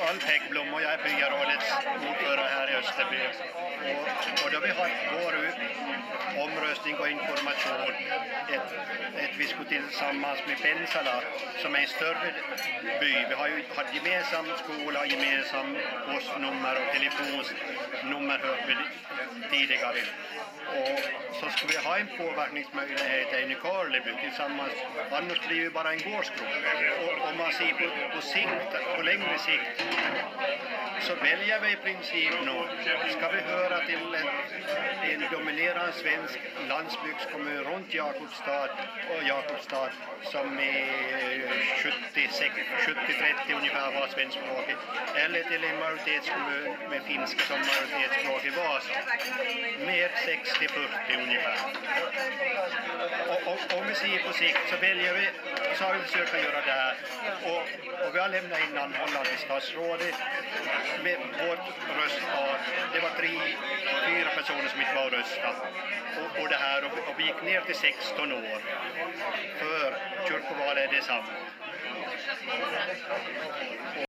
Alf Häggblom och jag är byarådets ordförande här i Österby. Och, och då vi har vår omröstning och information, ett, ett, vi skulle tillsammans med Pensala som är en större by. Vi har ju har gemensam skola, gemensam postnummer och telefonnummer hört vi tidigare. Och så skulle vi ha en påverkningsmöjlighet i Nykarleby tillsammans, annars blir det ju bara en gårdsgrupp. Och om man ser på, på sikt, på längre sikt, så väljer vi i princip nu, ska vi höra till en, en svensk landsbygdskommun runt Jakobstad och Jakobstad som är 70-30 ungefär var svenskspråkig eller till en majoritetskommun med finska som majoritetsspråk i Vasa, med 60-40 ungefär. Och, och, om vi ser på sikt så väljer vi, så har vi försökt göra det här och, och vi har lämnat in anhållan till statsrådet med vårt röstval. Det var tre, fyra personer som inte var och röstade. Och, och, det här, och, och vi gick ner till 16 år. För kyrkovalet är detsamma.